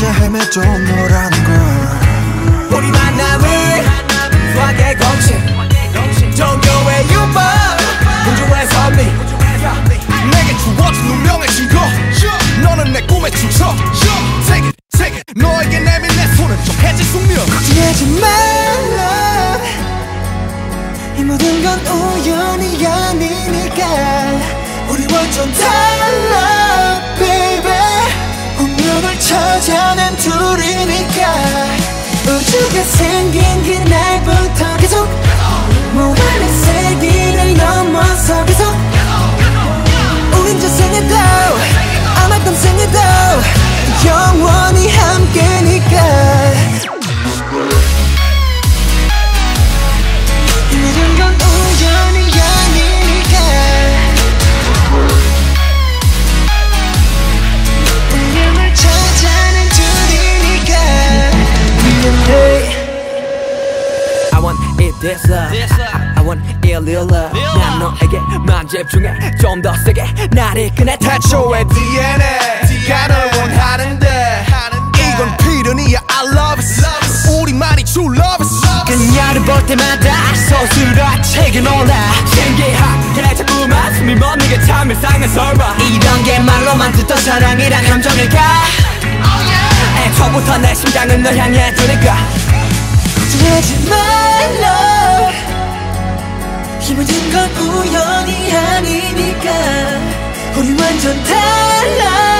찾아 헤매도 너라는 걸 우리 만남을 수학의 공식 종교의 유머 우주의 선미 내게 주어진 운명의 증거. 너는 내 꿈의 주석 세계 세계. 너에게 내민 내 손은 좀 해질 숙명. 걱정하지 말라. 이 모든 건 우연이 아니니까. 우리 완전 달 영원히 함께니까. 이 모든 건 우연이 아니니까. 운명을 찾아낸 둘이니까. 미안해 I want it this love. I want it real love. 난 너에게만 집중해. 좀 더 세게. 나를 이끄네 태초의 DNA 가널 원하는데 이건 필연이야 I love it 우리만이 true love it 그녀를 볼 때마다 서술아 책에 놀라. 신기하게 자꾸만 숨이 멎는 참 일상의 설마. 이런 게 말로만 듣던 사랑이란 감정일까? 애초부터 내 심장은 널 향해 두니까. 걱정하지 말라 이 모든 건 우연이 아니니까. 우리 완전 달라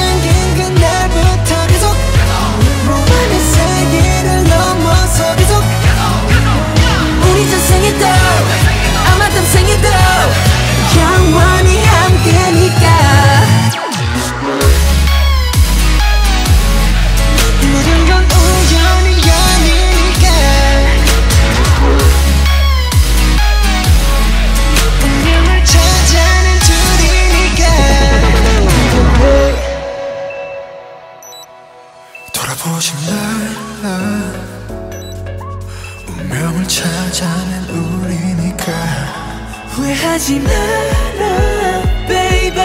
돌아보지 마 운명을 찾아낸 우리니까. 후회하지 마라 baby.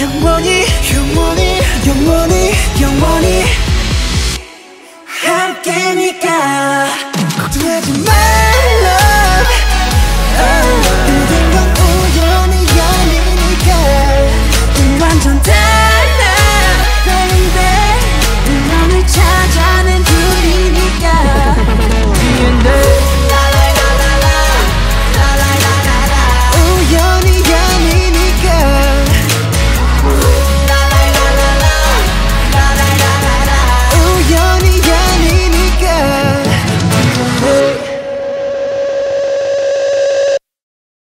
영원히 영원히 영원히 영원히 함께니까